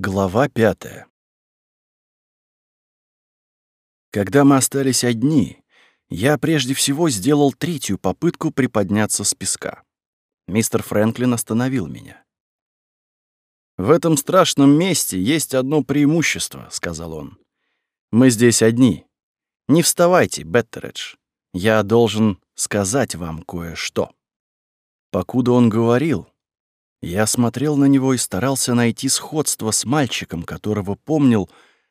Глава пятая. Когда мы остались одни, я прежде всего сделал третью попытку приподняться с песка. Мистер Фрэнклин остановил меня. «В этом страшном месте есть одно преимущество», — сказал он. «Мы здесь одни. Не вставайте, Беттередж. Я должен сказать вам кое-что». Покуда он говорил, я смотрел на него и старался найти сходство с мальчиком, которого помнил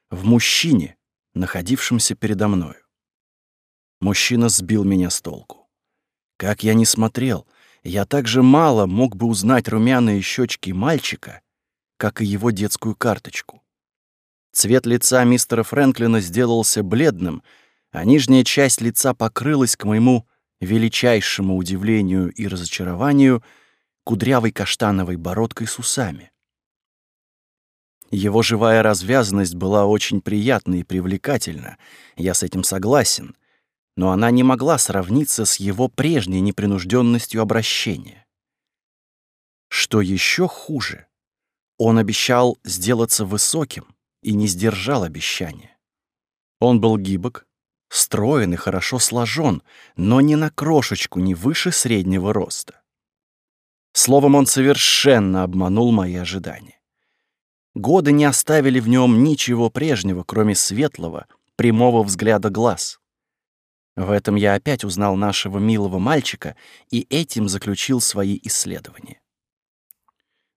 в мужчине, находившемся передо мною. Мужчина сбил меня с толку. Как я не смотрел, я так же мало мог бы узнать румяные щечки мальчика, как и его детскую карточку. Цвет лица мистера Фрэнклина сделался бледным, а нижняя часть лица покрылась, к моему величайшему удивлению и разочарованию, кудрявой каштановой бородкой с усами. Его живая развязанность была очень приятна и привлекательна, я с этим согласен, но она не могла сравниться с его прежней непринужденностью обращения. Что еще хуже, он обещал сделаться высоким и не сдержал обещания. Он был гибок, строен и хорошо сложен, но ни на крошечку не выше среднего роста. Словом, он совершенно обманул мои ожидания. Годы не оставили в нем ничего прежнего, кроме светлого, прямого взгляда глаз. В этом я опять узнал нашего милого мальчика и этим заключил свои исследования.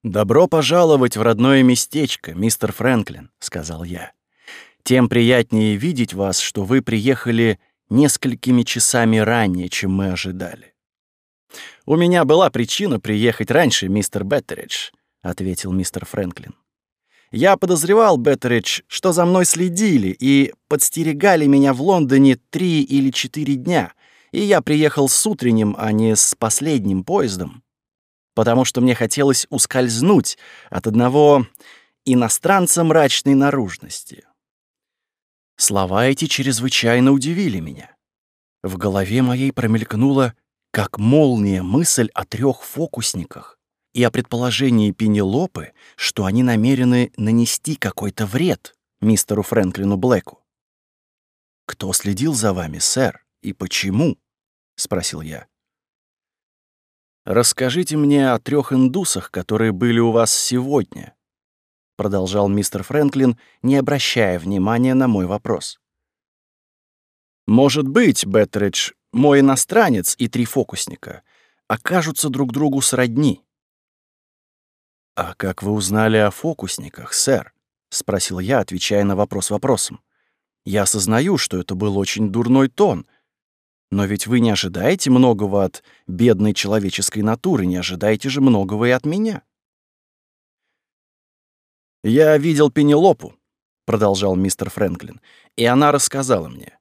«Добро пожаловать в родное местечко, мистер Фрэнклин», — сказал я. «Тем приятнее видеть вас, что вы приехали несколькими часами ранее, чем мы ожидали». «У меня была причина приехать раньше, мистер Беттеридж», — ответил мистер Фрэнклин. «Я подозревал, Беттеридж, что за мной следили и подстерегали меня в Лондоне три или четыре дня, и я приехал с утренним, а не с последним поездом, потому что мне хотелось ускользнуть от одного иностранца мрачной наружности». Слова эти чрезвычайно удивили меня. В голове моей промелькнуло как молния мысль о трех фокусниках и о предположении Пенелопы, что они намерены нанести какой-то вред мистеру Фрэнклину Блэку. «Кто следил за вами, сэр, и почему?» — спросил я. «Расскажите мне о трех индусах, которые были у вас сегодня», — продолжал мистер Фрэнклин, не обращая внимания на мой вопрос. «Может быть, Беттридж, мой иностранец и три фокусника окажутся друг другу сродни. «А как вы узнали о фокусниках, сэр?» — спросил я, отвечая на вопрос вопросом. «Я осознаю, что это был очень дурной тон, но ведь вы не ожидаете многого от бедной человеческой натуры, не ожидаете же многого и от меня». «Я видел Пенелопу», — продолжал мистер Фрэнклин, «и она рассказала мне.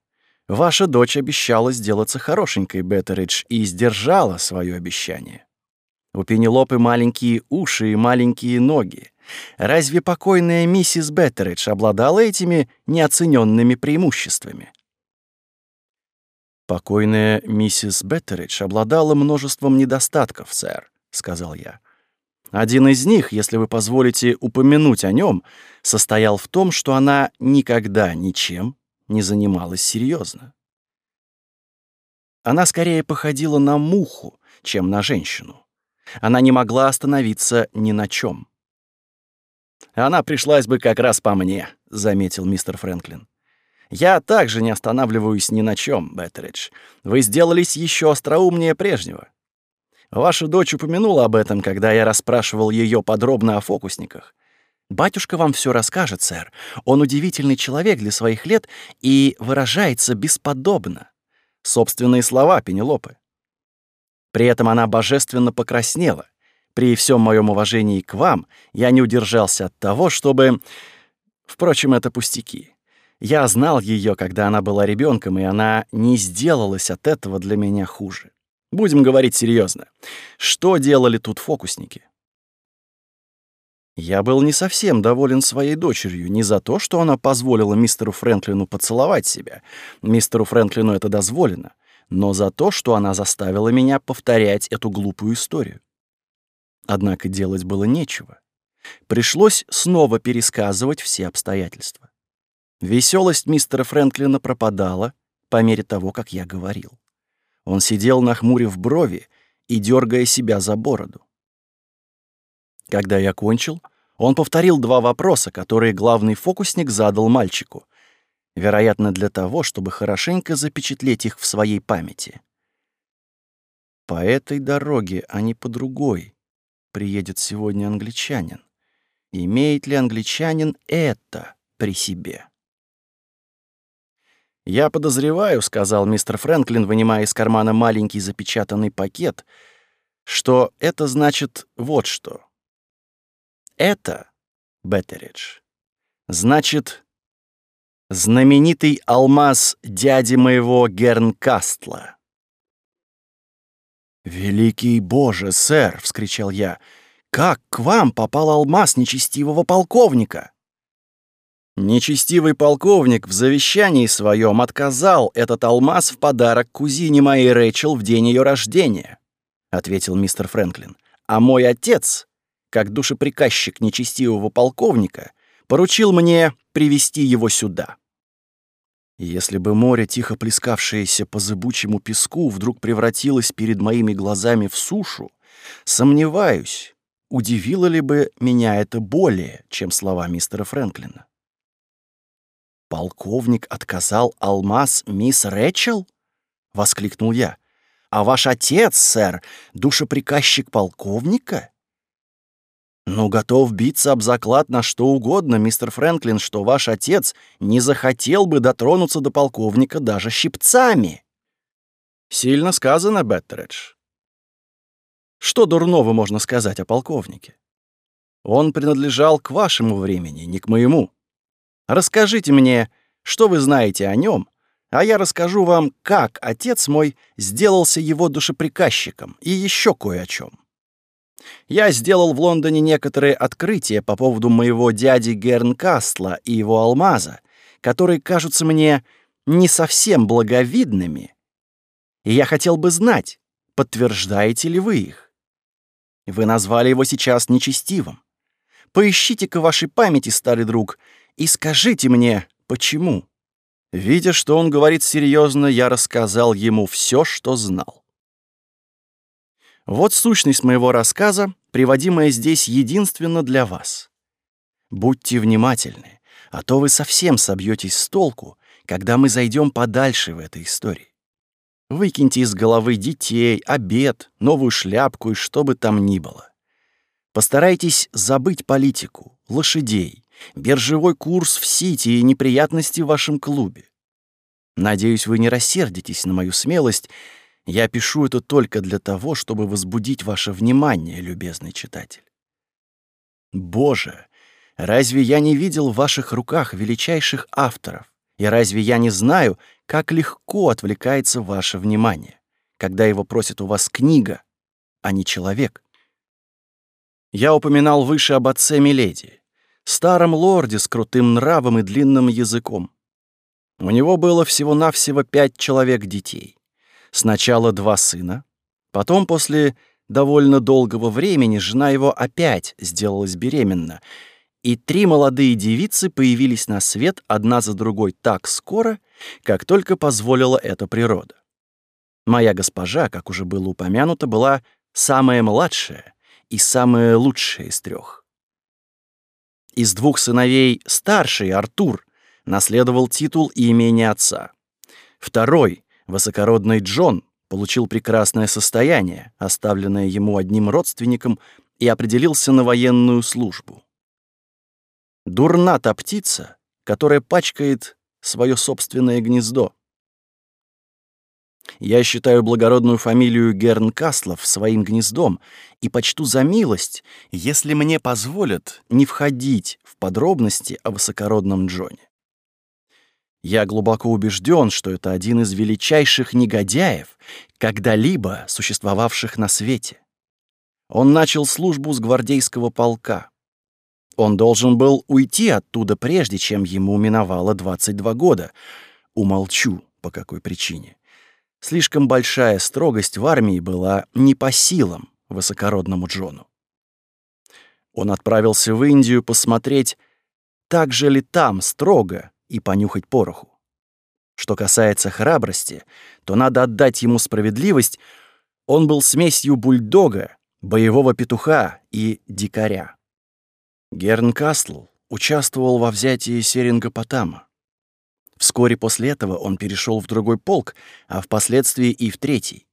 Ваша дочь обещала сделаться хорошенькой, Беттеридж, и сдержала свое обещание. У Пенелопы маленькие уши и маленькие ноги. Разве покойная миссис Беттеридж обладала этими неоцененными преимуществами? «Покойная миссис Беттеридж обладала множеством недостатков, сэр», — сказал я. «Один из них, если вы позволите упомянуть о нем, состоял в том, что она никогда ничем не занималась серьезно. Она скорее походила на муху, чем на женщину. Она не могла остановиться ни на чем. «Она пришлась бы как раз по мне», — заметил мистер Фрэнклин. «Я также не останавливаюсь ни на чем, Беттеридж. Вы сделались еще остроумнее прежнего. Ваша дочь упомянула об этом, когда я расспрашивал ее подробно о фокусниках. Батюшка вам все расскажет, сэр. Он удивительный человек для своих лет и выражается бесподобно. Собственные слова Пенелопы. При этом она божественно покраснела. При всем моем уважении к вам я не удержался от того, чтобы... Впрочем, это пустяки. Я знал ее, когда она была ребенком, и она не сделалась от этого для меня хуже. Будем говорить серьезно. Что делали тут фокусники? Я был не совсем доволен своей дочерью не за то, что она позволила мистеру Фрэнклину поцеловать себя. Мистеру Фрэнклину это дозволено. Но за то, что она заставила меня повторять эту глупую историю. Однако делать было нечего. Пришлось снова пересказывать все обстоятельства. Веселость мистера Фрэнклина пропадала по мере того, как я говорил. Он сидел, нахмурив брови и дергая себя за бороду. Когда я кончил, он повторил два вопроса, которые главный фокусник задал мальчику, вероятно, для того, чтобы хорошенько запечатлеть их в своей памяти. По этой дороге, а не по другой, приедет сегодня англичанин. Имеет ли англичанин это при себе? «Я подозреваю», — сказал мистер Фрэнклин, вынимая из кармана маленький запечатанный пакет, «что это значит вот что. Это, Беттеридж, значит знаменитый алмаз дяди моего Гернкастла». «Великий Боже, сэр!» — вскричал я. «Как к вам попал алмаз нечестивого полковника?» Нечестивый полковник в завещании своем отказал этот алмаз в подарок кузине моей Рэчел в день ее рождения, ответил мистер Фрэнклин. А мой отец, как душеприказчик нечестивого полковника, поручил мне привести его сюда. если бы море, тихо плескавшееся по зыбучему песку, вдруг превратилось перед моими глазами в сушу, сомневаюсь, удивило ли бы меня это более, чем слова мистера Фрэнклина. «Полковник отказал алмаз мисс Рэчел?» — воскликнул я. «А ваш отец, сэр, душеприказчик полковника?» «Ну, готов биться об заклад на что угодно, мистер Фрэнклин, что ваш отец не захотел бы дотронуться до полковника даже щипцами». «Сильно сказано, Беттередж. Что дурного можно сказать о полковнике? Он принадлежал к вашему времени, не к моему. Расскажите мне, что вы знаете о нем, а я расскажу вам, как отец мой сделался его душеприказчиком и еще кое о чем. Я сделал в Лондоне некоторые открытия по поводу моего дяди Гернкастла и его алмаза, которые кажутся мне не совсем благовидными, и я хотел бы знать, подтверждаете ли вы их. Вы назвали его сейчас нечестивым. Поищите-ка вашей памяти, старый друг, и скажите мне, почему?» Видя, что он говорит серьезно, я рассказал ему все, что знал. Вот сущность моего рассказа, приводимая здесь единственно для вас. Будьте внимательны, а то вы совсем собьетесь с толку, когда мы зайдем подальше в этой истории. Выкиньте из головы детей, обед, новую шляпку и что бы там ни было. Постарайтесь забыть политику, лошадей, биржевой курс в Сити и неприятности в вашем клубе. Надеюсь, вы не рассердитесь на мою смелость. Я пишу это только для того, чтобы возбудить ваше внимание, любезный читатель. Боже, разве я не видел в ваших руках величайших авторов? И разве я не знаю, как легко отвлекается ваше внимание, когда его просит у вас книга, а не человек? Я упоминал выше об отце Миледи старом лорде с крутым нравом и длинным языком. У него было всего-навсего пять человек детей. Сначала два сына, потом после довольно долгого времени жена его опять сделалась беременна, и три молодые девицы появились на свет одна за другой так скоро, как только позволила эта природа. Моя госпожа, как уже было упомянуто, была самая младшая и самая лучшая из трех. Из двух сыновей старший, Артур, наследовал титул и имение отца. Второй, высокородный Джон, получил прекрасное состояние, оставленное ему одним родственником, и определился на военную службу. Дурна та птица, которая пачкает свое собственное гнездо. Я считаю благородную фамилию Гернкаслов своим гнездом и почту за милость, если мне позволят не входить в подробности о высокородном Джоне. Я глубоко убежден, что это один из величайших негодяев, когда-либо существовавших на свете. Он начал службу с гвардейского полка. Он должен был уйти оттуда, прежде чем ему миновало 22 года. Умолчу, по какой причине. Слишком большая строгость в армии была не по силам высокородному Джону. Он отправился в Индию посмотреть, так же ли там строго, и понюхать пороху. Что касается храбрости, то надо отдать ему справедливость, он был смесью бульдога, боевого петуха и дикаря. Герн Кастл участвовал во взятии Серингопотама. Вскоре после этого он перешел в другой полк, а впоследствии и в третий.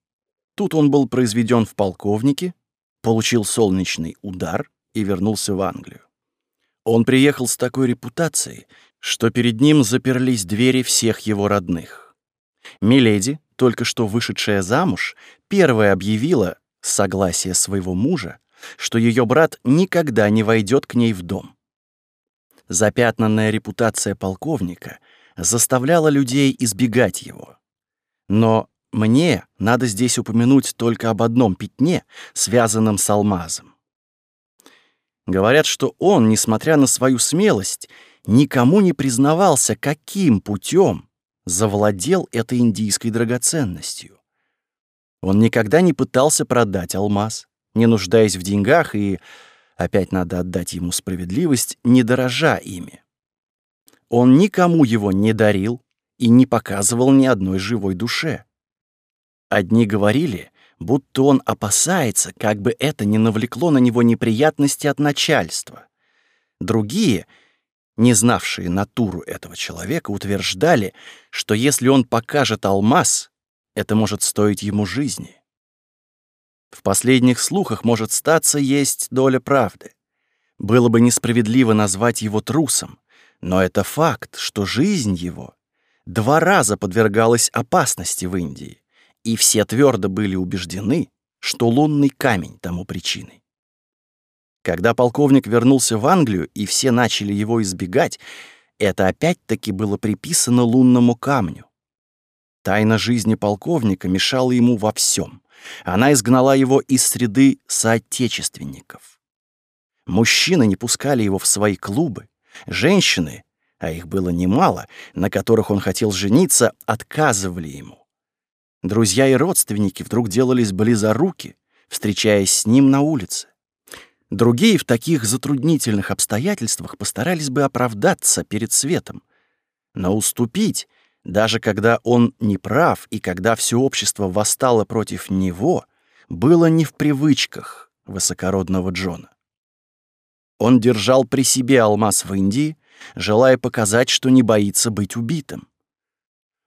Тут он был произведен в полковнике, получил солнечный удар и вернулся в Англию. Он приехал с такой репутацией, что перед ним заперлись двери всех его родных. Миледи, только что вышедшая замуж, первая объявила согласие своего мужа, что ее брат никогда не войдет к ней в дом. Запятнанная репутация полковника заставляла людей избегать его. Но мне надо здесь упомянуть только об одном пятне, связанном с алмазом. Говорят, что он, несмотря на свою смелость, никому не признавался, каким путем завладел этой индийской драгоценностью. Он никогда не пытался продать алмаз, не нуждаясь в деньгах и, опять надо отдать ему справедливость, не дорожа ими. Он никому его не дарил и не показывал ни одной живой душе. Одни говорили, будто он опасается, как бы это не навлекло на него неприятности от начальства. Другие, не знавшие натуру этого человека, утверждали, что если он покажет алмаз, это может стоить ему жизни. В последних слухах, может статься, есть доля правды. Было бы несправедливо назвать его трусом, но это факт, что жизнь его два раза подвергалась опасности в Индии, и все твердо были убеждены, что лунный камень тому причиной. Когда полковник вернулся в Англию, и все начали его избегать, это опять-таки было приписано лунному камню. Тайна жизни полковника мешала ему во всем. Она изгнала его из среды соотечественников. Мужчины не пускали его в свои клубы. Женщины, а их было немало, на которых он хотел жениться, отказывали ему. Друзья и родственники вдруг делались близоруки, встречаясь с ним на улице. Другие в таких затруднительных обстоятельствах постарались бы оправдаться перед светом. Но уступить даже когда он не прав и когда все общество восстало против него, было не в привычках высокородного Джона. Он держал при себе алмаз в Индии, желая показать, что не боится быть убитым.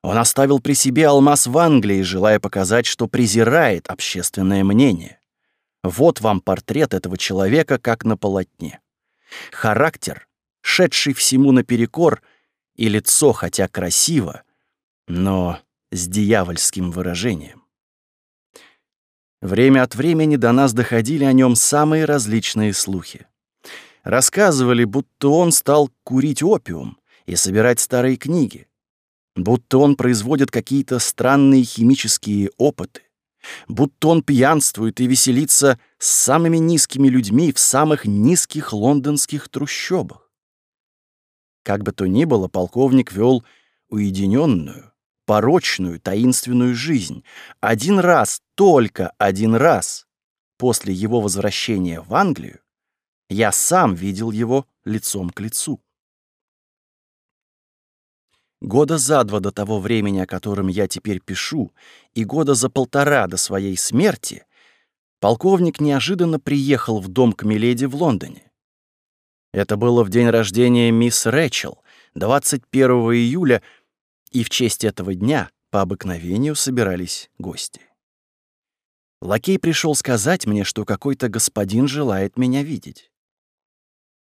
Он оставил при себе алмаз в Англии, желая показать, что презирает общественное мнение. Вот вам портрет этого человека, как на полотне. Характер, шедший всему наперекор, и лицо, хотя красиво, но с дьявольским выражением. Время от времени до нас доходили о нем самые различные слухи. Рассказывали, будто он стал курить опиум и собирать старые книги, будто он производит какие-то странные химические опыты, будто он пьянствует и веселится с самыми низкими людьми в самых низких лондонских трущобах. Как бы то ни было, полковник вел уединенную, порочную, таинственную жизнь. Один раз, только один раз, после его возвращения в Англию, я сам видел его лицом к лицу. Года за два до того времени, о котором я теперь пишу, и года за полтора до своей смерти, полковник неожиданно приехал в дом к Миледи в Лондоне. Это было в день рождения мисс Рэчел, 21 июля и в честь этого дня по обыкновению собирались гости. Лакей пришел сказать мне, что какой-то господин желает меня видеть.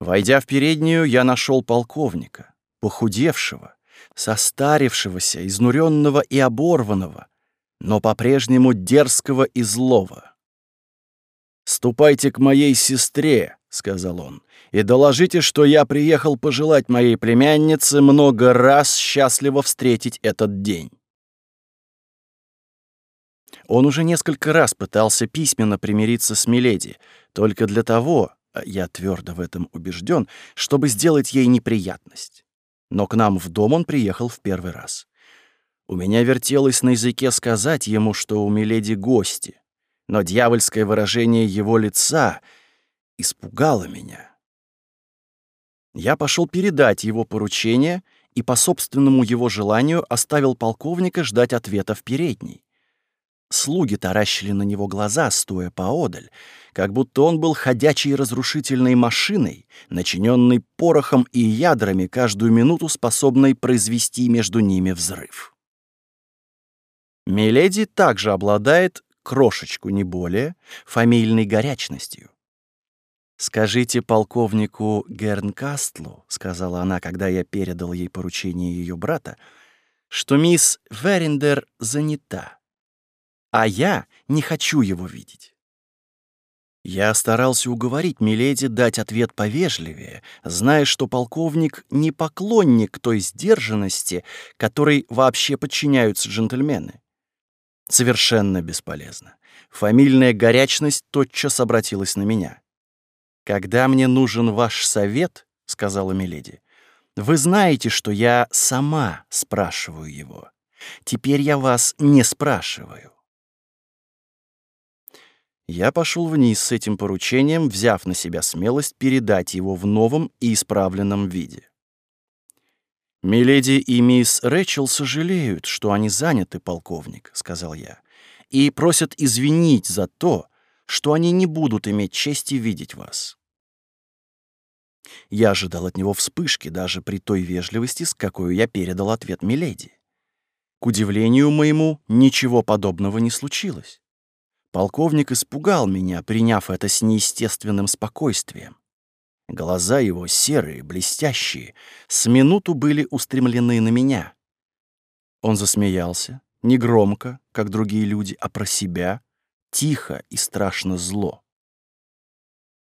Войдя в переднюю, я нашел полковника, похудевшего, состарившегося, изнуренного и оборванного, но по-прежнему дерзкого и злого. «Ступайте к моей сестре», — сказал он, — «и доложите, что я приехал пожелать моей племяннице много раз счастливо встретить этот день». Он уже несколько раз пытался письменно примириться с Миледи, только для того, я твердо в этом убежден, чтобы сделать ей неприятность. Но к нам в дом он приехал в первый раз. У меня вертелось на языке сказать ему, что у Миледи гости, но дьявольское выражение его лица — испугало меня. Я пошел передать его поручение и по собственному его желанию оставил полковника ждать ответа в передней. Слуги таращили на него глаза, стоя поодаль, как будто он был ходячей разрушительной машиной, начиненной порохом и ядрами, каждую минуту способной произвести между ними взрыв. Миледи также обладает, крошечку не более, фамильной горячностью. «Скажите полковнику Гернкастлу», — сказала она, когда я передал ей поручение ее брата, «что мисс Верендер занята, а я не хочу его видеть». Я старался уговорить Миледи дать ответ повежливее, зная, что полковник не поклонник той сдержанности, которой вообще подчиняются джентльмены. Совершенно бесполезно. Фамильная горячность тотчас обратилась на меня. «Когда мне нужен ваш совет», — сказала Миледи, — «вы знаете, что я сама спрашиваю его. Теперь я вас не спрашиваю». Я пошел вниз с этим поручением, взяв на себя смелость передать его в новом и исправленном виде. «Миледи и мисс Рэчел сожалеют, что они заняты, полковник», — сказал я, «и просят извинить за то, что они не будут иметь чести видеть вас. Я ожидал от него вспышки даже при той вежливости, с какой я передал ответ Миледи. К удивлению моему, ничего подобного не случилось. Полковник испугал меня, приняв это с неестественным спокойствием. Глаза его серые, блестящие, с минуту были устремлены на меня. Он засмеялся, не громко, как другие люди, а про себя, тихо и страшно зло.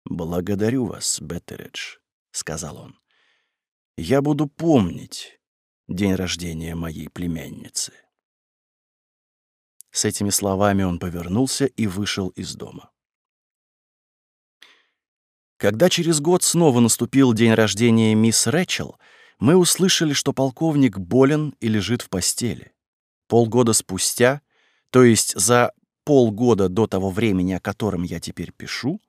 «Благодарю вас, Беттередж», — сказал он. «Я буду помнить день рождения моей племянницы». С этими словами он повернулся и вышел из дома. Когда через год снова наступил день рождения мисс Рэчел, мы услышали, что полковник болен и лежит в постели. Полгода спустя, то есть за полгода до того времени, о котором я теперь пишу,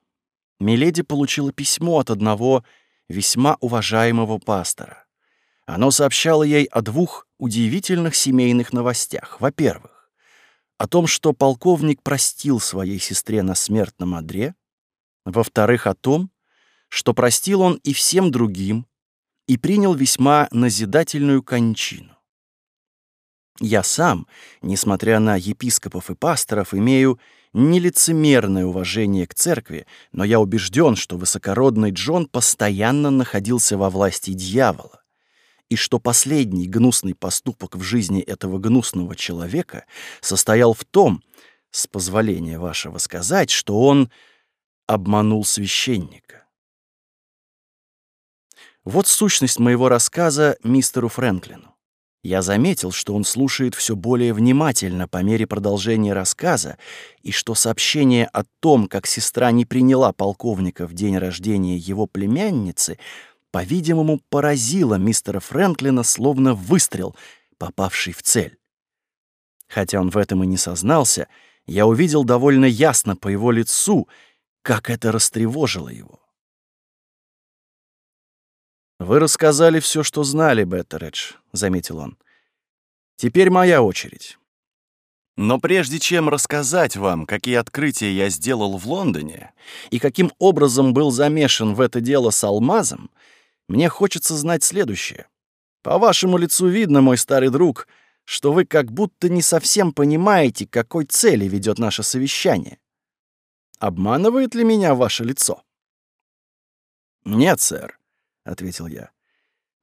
Миледи получила письмо от одного весьма уважаемого пастора. Оно сообщало ей о двух удивительных семейных новостях. Во-первых, о том, что полковник простил своей сестре на смертном одре. Во-вторых, о том, что простил он и всем другим и принял весьма назидательную кончину. Я сам, несмотря на епископов и пасторов, имею нелицемерное уважение к церкви, но я убежден, что высокородный Джон постоянно находился во власти дьявола, и что последний гнусный поступок в жизни этого гнусного человека состоял в том, с позволения вашего сказать, что он обманул священника. Вот сущность моего рассказа мистеру Фрэнклину. Я заметил, что он слушает все более внимательно по мере продолжения рассказа, и что сообщение о том, как сестра не приняла полковника в день рождения его племянницы, по-видимому, поразило мистера Фрэнклина словно выстрел, попавший в цель. Хотя он в этом и не сознался, я увидел довольно ясно по его лицу, как это растревожило его. «Вы рассказали все, что знали, Беттередж», — заметил он. «Теперь моя очередь. Но прежде чем рассказать вам, какие открытия я сделал в Лондоне и каким образом был замешан в это дело с алмазом, мне хочется знать следующее. По вашему лицу видно, мой старый друг, что вы как будто не совсем понимаете, к какой цели ведет наше совещание. Обманывает ли меня ваше лицо? Нет, сэр. — ответил я.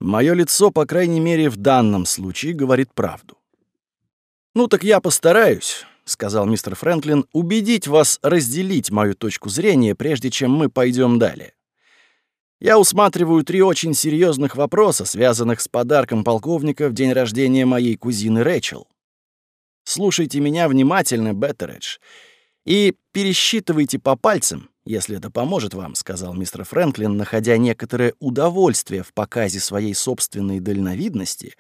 «Мое лицо, по крайней мере, в данном случае говорит правду». «Ну так я постараюсь», — сказал мистер Фрэнклин, «убедить вас разделить мою точку зрения, прежде чем мы пойдем далее. Я усматриваю три очень серьезных вопроса, связанных с подарком полковника в день рождения моей кузины Рэчел. Слушайте меня внимательно, Беттередж, и пересчитывайте по пальцам, если это поможет вам», — сказал мистер Фрэнклин, находя некоторое удовольствие в показе своей собственной дальновидности,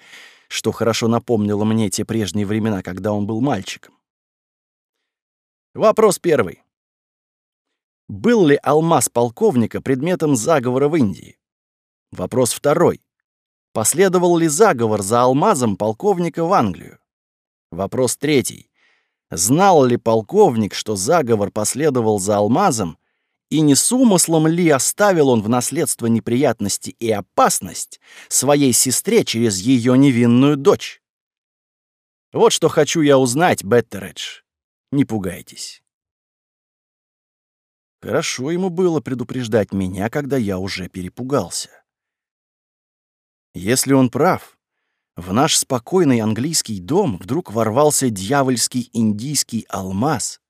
что хорошо напомнило мне те прежние времена, когда он был мальчиком. Вопрос первый. Был ли алмаз полковника предметом заговора в Индии? Вопрос второй. Последовал ли заговор за алмазом полковника в Англию? Вопрос третий. Знал ли полковник, что заговор последовал за алмазом, и не с умыслом ли оставил он в наследство неприятности и опасность своей сестре через ее невинную дочь? Вот что хочу я узнать, Беттередж. Не пугайтесь. Хорошо ему было предупреждать меня, когда я уже перепугался. Если он прав, в наш спокойный английский дом вдруг ворвался дьявольский индийский алмаз,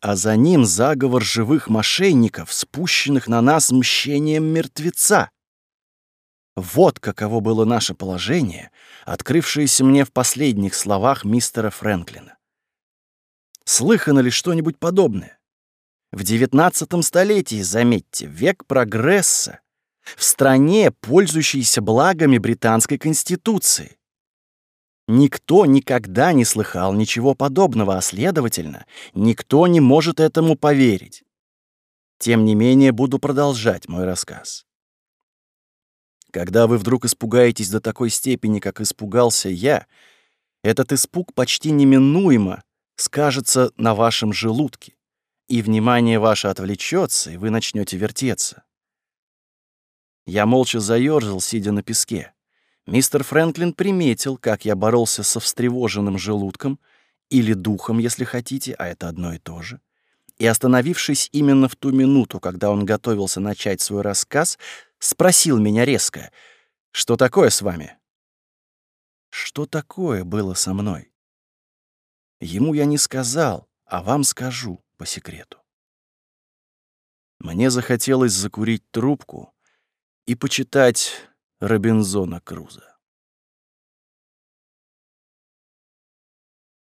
а за ним заговор живых мошенников, спущенных на нас мщением мертвеца. Вот каково было наше положение, открывшееся мне в последних словах мистера Фрэнклина. Слыхано ли что-нибудь подобное? В девятнадцатом столетии, заметьте, век прогресса, в стране, пользующейся благами британской конституции. Никто никогда не слыхал ничего подобного, а следовательно, никто не может этому поверить. Тем не менее, буду продолжать мой рассказ. Когда вы вдруг испугаетесь до такой степени, как испугался я, этот испуг почти неминуемо скажется на вашем желудке, и внимание ваше отвлечется, и вы начнете вертеться. Я молча заёрзал, сидя на песке. Мистер Фрэнклин приметил, как я боролся со встревоженным желудком, или духом, если хотите, а это одно и то же. И, остановившись именно в ту минуту, когда он готовился начать свой рассказ, спросил меня резко, «Что такое с вами?» Что такое было со мной? Ему я не сказал, а вам скажу по секрету. Мне захотелось закурить трубку, и почитать Робинзона Круза.